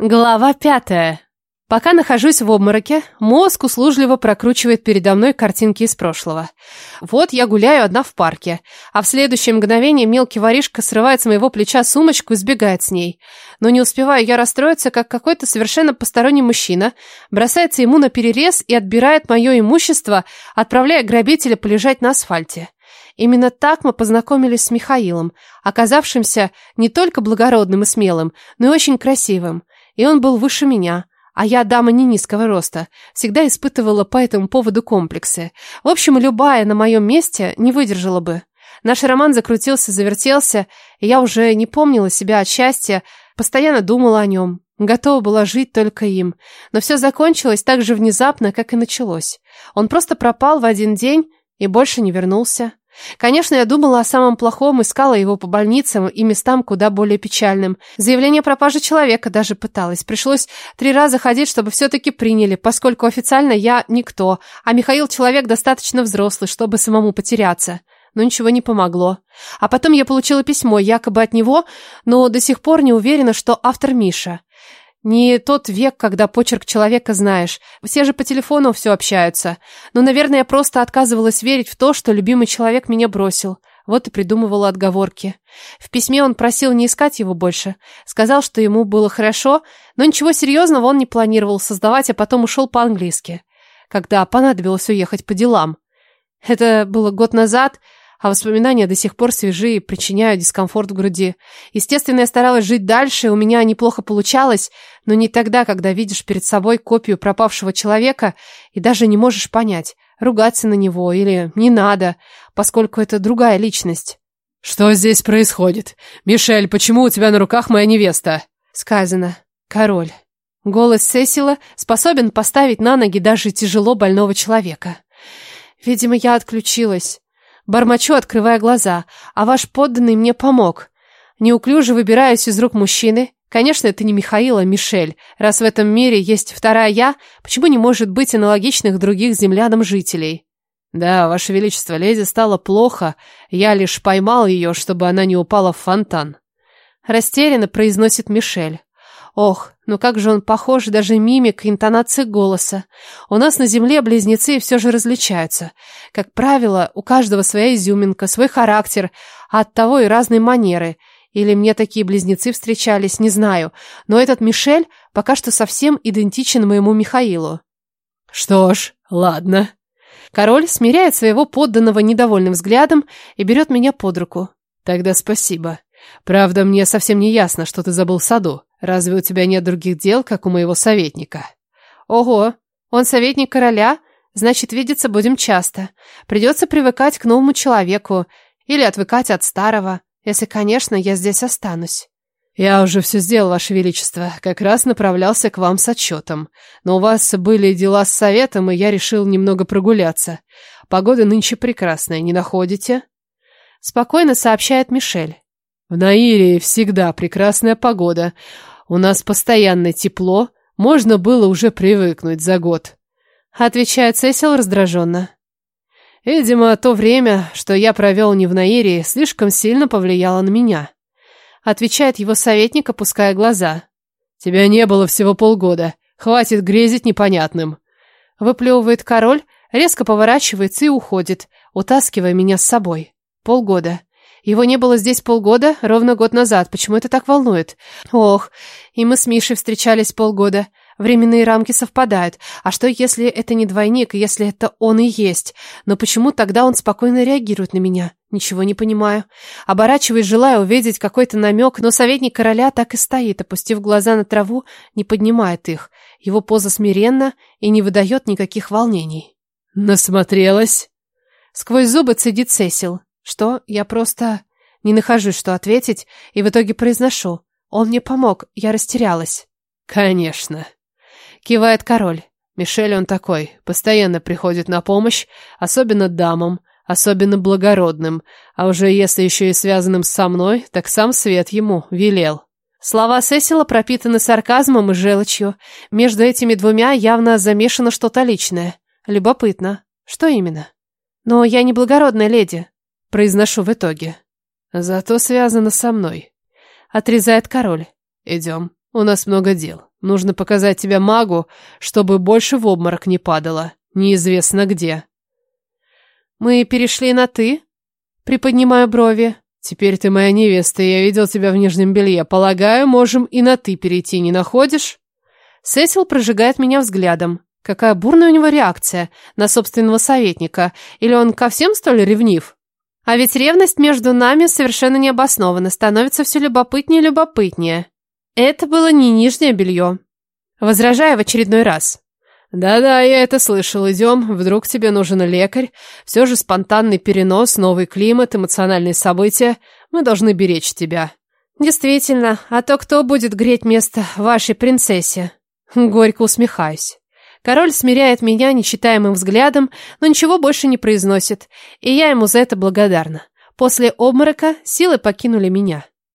Глава пятая. Пока нахожусь в обмороке, мозг услужливо прокручивает передо мной картинки из прошлого. Вот я гуляю одна в парке, а в следующее мгновение мелкий воришка срывает с моего плеча сумочку и сбегает с ней. Но не успеваю я расстроиться, как какой-то совершенно посторонний мужчина бросается ему на перерез и отбирает мое имущество, отправляя грабителя полежать на асфальте. Именно так мы познакомились с Михаилом, оказавшимся не только благородным и смелым, но и очень красивым. И он был выше меня, а я дама не низкого роста, всегда испытывала по этому поводу комплексы. В общем, любая на моем месте не выдержала бы. Наш роман закрутился, завертелся, и я уже не помнила себя от счастья, постоянно думала о нем. Готова была жить только им. Но все закончилось так же внезапно, как и началось. Он просто пропал в один день и больше не вернулся. Конечно, я думала о самом плохом, искала его по больницам и местам куда более печальным. Заявление о пропаже человека даже пыталась. Пришлось три раза ходить, чтобы все-таки приняли, поскольку официально я никто, а Михаил человек достаточно взрослый, чтобы самому потеряться. Но ничего не помогло. А потом я получила письмо, якобы от него, но до сих пор не уверена, что автор Миша. Не тот век, когда почерк человека знаешь. Все же по телефону все общаются. Но, наверное, я просто отказывалась верить в то, что любимый человек меня бросил. Вот и придумывала отговорки. В письме он просил не искать его больше. Сказал, что ему было хорошо, но ничего серьезного он не планировал создавать, а потом ушел по-английски. Когда понадобилось уехать по делам. Это было год назад, а воспоминания до сих пор свежи и причиняют дискомфорт в груди. Естественно, я старалась жить дальше, у меня неплохо получалось, но не тогда, когда видишь перед собой копию пропавшего человека и даже не можешь понять, ругаться на него или не надо, поскольку это другая личность. «Что здесь происходит? Мишель, почему у тебя на руках моя невеста?» Сказано. Король. Голос Сесила способен поставить на ноги даже тяжело больного человека. Видимо, я отключилась. Бормочу, открывая глаза, а ваш подданный мне помог. Неуклюже выбираюсь из рук мужчины. Конечно, это не Михаил, а Мишель. Раз в этом мире есть вторая я, почему не может быть аналогичных других землянам жителей? Да, ваше величество, леди стало плохо. Я лишь поймал ее, чтобы она не упала в фонтан. Растерянно произносит Мишель. Ох, ну как же он похож, даже мимик, интонации голоса. У нас на земле близнецы все же различаются. Как правило, у каждого своя изюминка, свой характер, а оттого и разные манеры. Или мне такие близнецы встречались, не знаю. Но этот Мишель пока что совсем идентичен моему Михаилу. Что ж, ладно. Король смиряет своего подданного недовольным взглядом и берет меня под руку. Тогда спасибо. Правда, мне совсем не ясно, что ты забыл в саду. Разве у тебя нет других дел, как у моего советника? Ого, он советник короля? Значит, видеться будем часто. Придется привыкать к новому человеку или отвыкать от старого, если, конечно, я здесь останусь. Я уже все сделал, Ваше Величество. Как раз направлялся к вам с отчетом. Но у вас были дела с советом, и я решил немного прогуляться. Погода нынче прекрасная, не находите? Спокойно сообщает Мишель. В Наире всегда прекрасная погода. У нас постоянно тепло. Можно было уже привыкнуть за год. Отвечает Сесил раздраженно. Видимо, то время, что я провел не в Наире, слишком сильно повлияло на меня. Отвечает его советник, опуская глаза. Тебя не было всего полгода. Хватит грезить непонятным. Выплевывает король, резко поворачивается и уходит, утаскивая меня с собой. Полгода. Его не было здесь полгода, ровно год назад. Почему это так волнует? Ох, и мы с Мишей встречались полгода. Временные рамки совпадают. А что, если это не двойник, если это он и есть? Но почему тогда он спокойно реагирует на меня? Ничего не понимаю. Оборачиваясь, желая увидеть какой-то намек, но советник короля так и стоит, опустив глаза на траву, не поднимает их. Его поза смиренна и не выдает никаких волнений. «Насмотрелась?» Сквозь зубы цедит Сесил. Что? Я просто не нахожусь, что ответить, и в итоге произношу. Он мне помог, я растерялась. Конечно. Кивает король. Мишель он такой, постоянно приходит на помощь, особенно дамам, особенно благородным, а уже если еще и связанным со мной, так сам свет ему велел. Слова Сесила пропитаны сарказмом и желчью. Между этими двумя явно замешано что-то личное. Любопытно. Что именно? Но я не благородная леди. Произношу в итоге. Зато связано со мной. Отрезает король. Идем. У нас много дел. Нужно показать тебя магу, чтобы больше в обморок не падало. Неизвестно где. Мы перешли на «ты»? Приподнимаю брови. Теперь ты моя невеста, и я видел тебя в нижнем белье. Полагаю, можем и на «ты» перейти, не находишь? Сесил прожигает меня взглядом. Какая бурная у него реакция на собственного советника. Или он ко всем столь ревнив? А ведь ревность между нами совершенно необоснованна, становится все любопытнее и любопытнее. Это было не нижнее белье. Возражаю в очередной раз. «Да-да, я это слышал. Идем. Вдруг тебе нужен лекарь. Все же спонтанный перенос, новый климат, эмоциональные события. Мы должны беречь тебя». «Действительно. А то кто будет греть место вашей принцессе?» Горько усмехаюсь. Король смиряет меня нечитаемым взглядом, но ничего больше не произносит, и я ему за это благодарна. После обморока силы покинули меня.